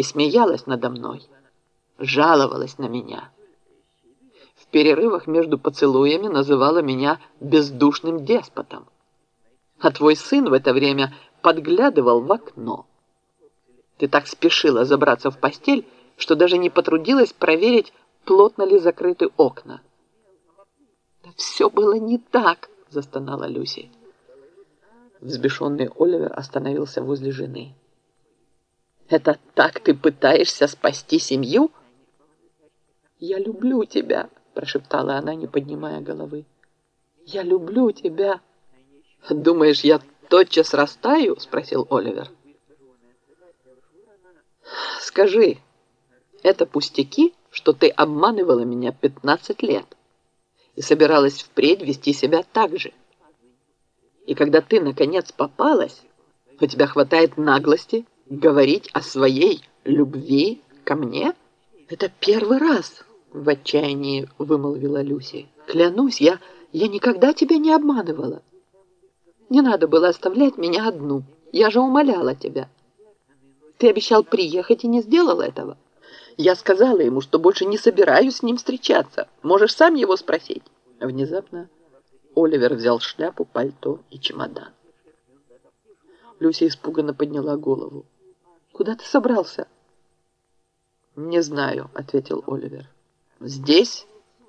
и смеялась надо мной, жаловалась на меня. В перерывах между поцелуями называла меня бездушным деспотом. А твой сын в это время подглядывал в окно. Ты так спешила забраться в постель, что даже не потрудилась проверить, плотно ли закрыты окна. «Да все было не так!» – застонала Люси. Взбешенный Оливер остановился возле жены. «Это так ты пытаешься спасти семью?» «Я люблю тебя!» – прошептала она, не поднимая головы. «Я люблю тебя!» «Думаешь, я тотчас растаю?» – спросил Оливер. «Скажи, это пустяки, что ты обманывала меня 15 лет и собиралась впредь вести себя так же?» И когда ты, наконец, попалась, у тебя хватает наглости говорить о своей любви ко мне? Это первый раз, в отчаянии вымолвила Люси. Клянусь, я, я никогда тебя не обманывала. Не надо было оставлять меня одну. Я же умоляла тебя. Ты обещал приехать и не сделал этого. Я сказала ему, что больше не собираюсь с ним встречаться. Можешь сам его спросить. Внезапно Оливер взял шляпу, пальто и чемодан. Люся испуганно подняла голову. «Куда ты собрался?» «Не знаю», — ответил Оливер. «Здесь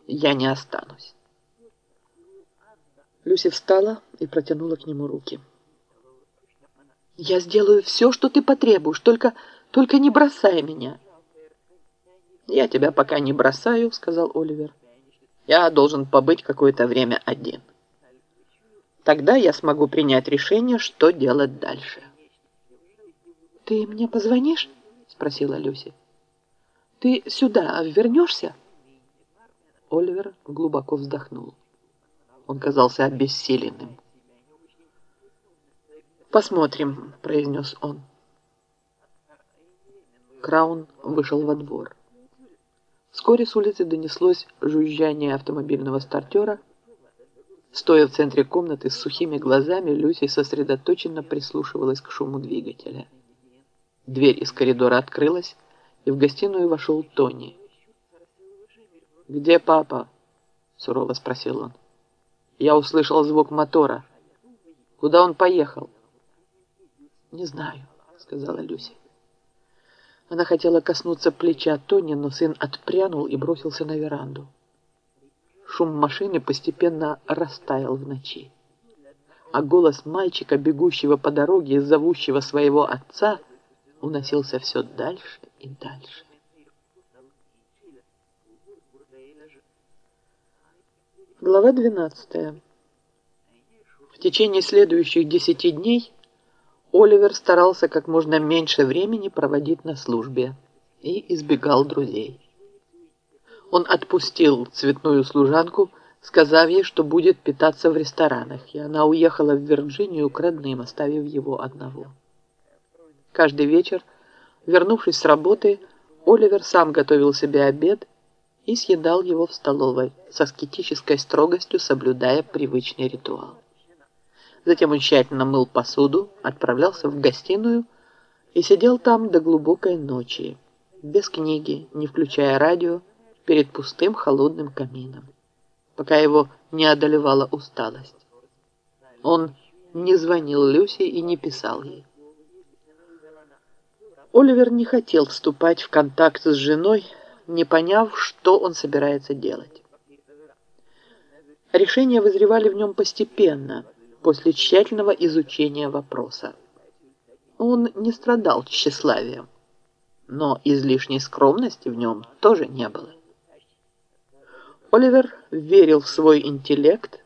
я не останусь». Люси встала и протянула к нему руки. «Я сделаю все, что ты потребуешь, только, только не бросай меня». «Я тебя пока не бросаю», — сказал Оливер. «Я должен побыть какое-то время один». Тогда я смогу принять решение, что делать дальше. «Ты мне позвонишь?» — спросила Люси. «Ты сюда вернешься?» Оливер глубоко вздохнул. Он казался обессиленным. «Посмотрим», — произнес он. Краун вышел во двор. Вскоре с улицы донеслось жужжание автомобильного стартера, Стоя в центре комнаты с сухими глазами, Люси сосредоточенно прислушивалась к шуму двигателя. Дверь из коридора открылась, и в гостиную вошел Тони. «Где папа?» — сурово спросил он. «Я услышал звук мотора. Куда он поехал?» «Не знаю», — сказала Люси. Она хотела коснуться плеча Тони, но сын отпрянул и бросился на веранду. Шум машины постепенно растаял в ночи. А голос мальчика, бегущего по дороге и зовущего своего отца, уносился все дальше и дальше. Глава 12. В течение следующих десяти дней Оливер старался как можно меньше времени проводить на службе и избегал друзей. Он отпустил цветную служанку, сказав ей, что будет питаться в ресторанах, и она уехала в Вирджинию к родным, оставив его одного. Каждый вечер, вернувшись с работы, Оливер сам готовил себе обед и съедал его в столовой, с аскетической строгостью соблюдая привычный ритуал. Затем он тщательно мыл посуду, отправлялся в гостиную и сидел там до глубокой ночи, без книги, не включая радио, перед пустым холодным камином, пока его не одолевала усталость. Он не звонил Люси и не писал ей. Оливер не хотел вступать в контакт с женой, не поняв, что он собирается делать. Решения вызревали в нем постепенно, после тщательного изучения вопроса. Он не страдал тщеславием, но излишней скромности в нем тоже не было. Оливер верил в свой интеллект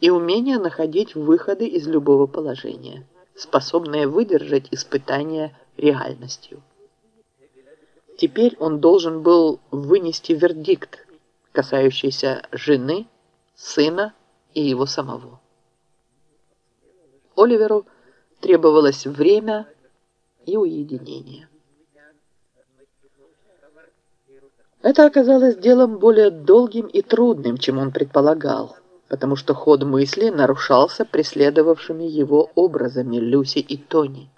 и умение находить выходы из любого положения, способные выдержать испытания реальностью. Теперь он должен был вынести вердикт, касающийся жены, сына и его самого. Оливеру требовалось время и уединение. Это оказалось делом более долгим и трудным, чем он предполагал, потому что ход мысли нарушался преследовавшими его образами Люси и Тони.